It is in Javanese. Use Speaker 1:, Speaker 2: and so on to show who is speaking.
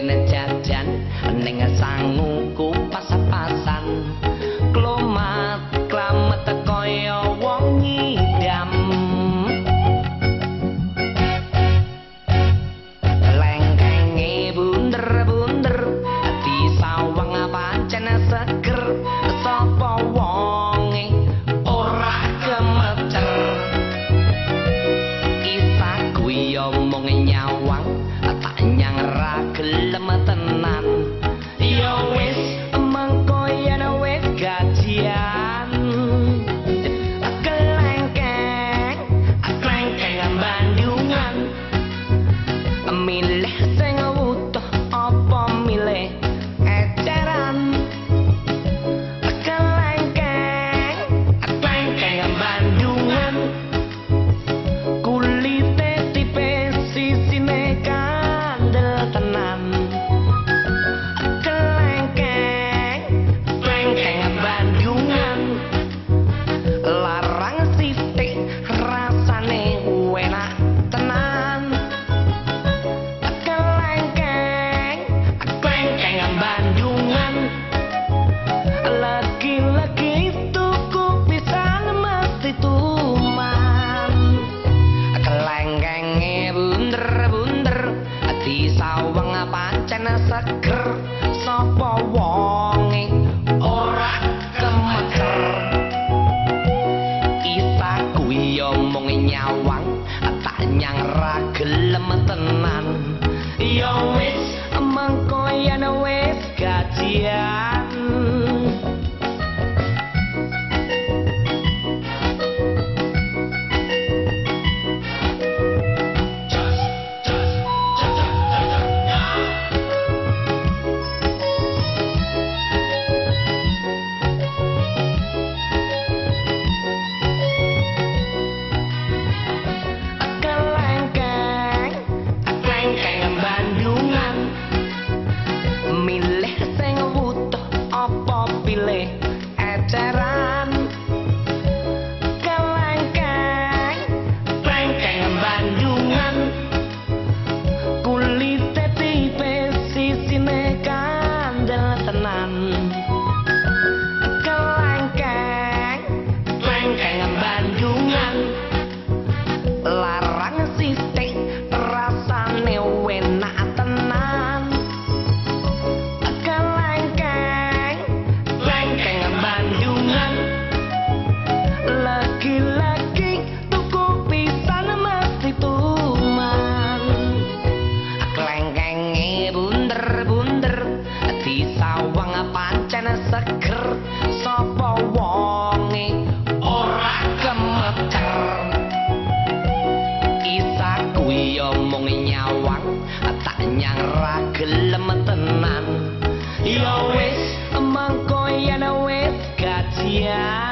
Speaker 1: kene jajan ning sangu. pancen seger sapa wong ora kemeker kita kuwi omong nyawang tak nyang ra gelem tenan. Yo wis mengko yen wae wang tak nyangra gelem tenan. Yo wis mengko yen wis gajian.